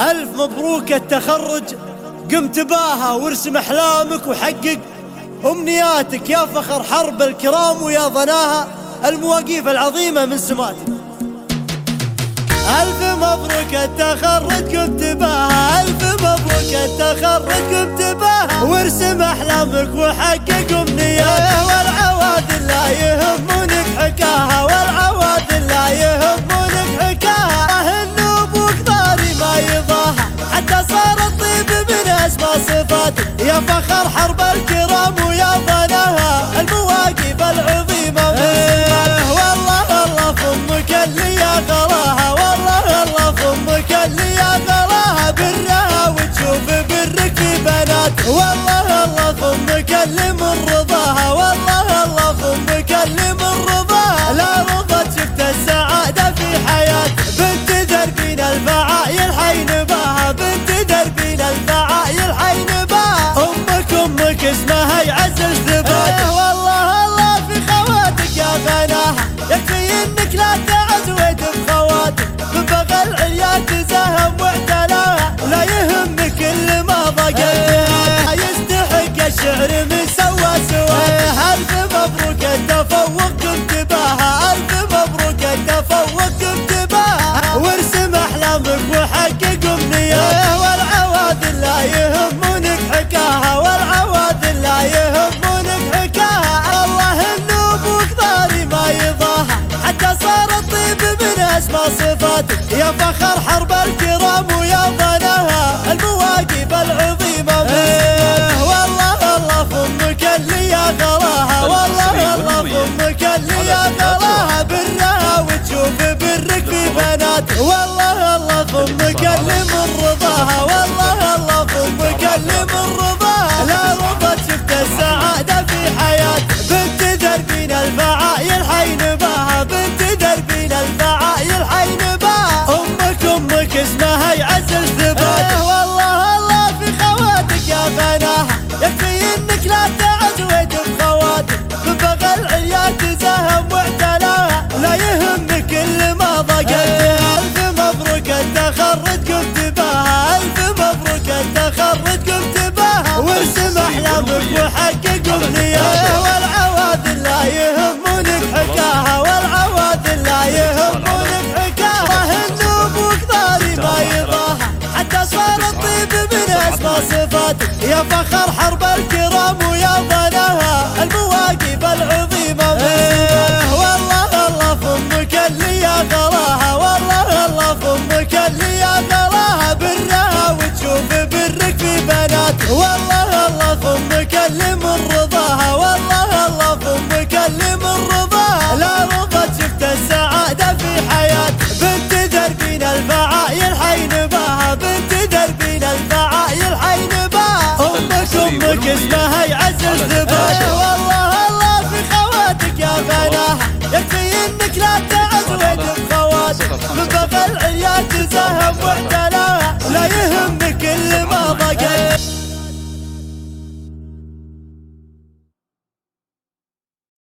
ألف مبروك التخرج. قم تباها وارسم أحلامك وحقق أمنياتك. يا فخر حرب الكرام ويا ظناها المواقيف العظيمة من سماتك ألف مبروك التخرج. قم تباها ألف مبروك التخرج. قم تباها وارسم أحلامك وحقق أمنياتك. والعواد لا يهمونك حكاها. والعواد صفات يا فخر حرب الكرام ويا ضناها المواقف العظيمة والله والله فمك اللي يا غلاها والله والله فمك اللي يا برها وتشوف برك بنات. والله والله فمك اللي من رضاها والله صفاتك يا فخر حرب الكرام ويا القوات يا فخر حرب الكرام ويا ظنها المواقف العظيمة إيه. والله الله فمك اللي يا غلاها والله الله فمك اللي يا غلاها برها وتشوف برك في بنات. والله الله فمك اللي مره لك لا تعود الخواتم بفضل عيال تساهم واحتلاها لا يهمك اللي ما ضقيت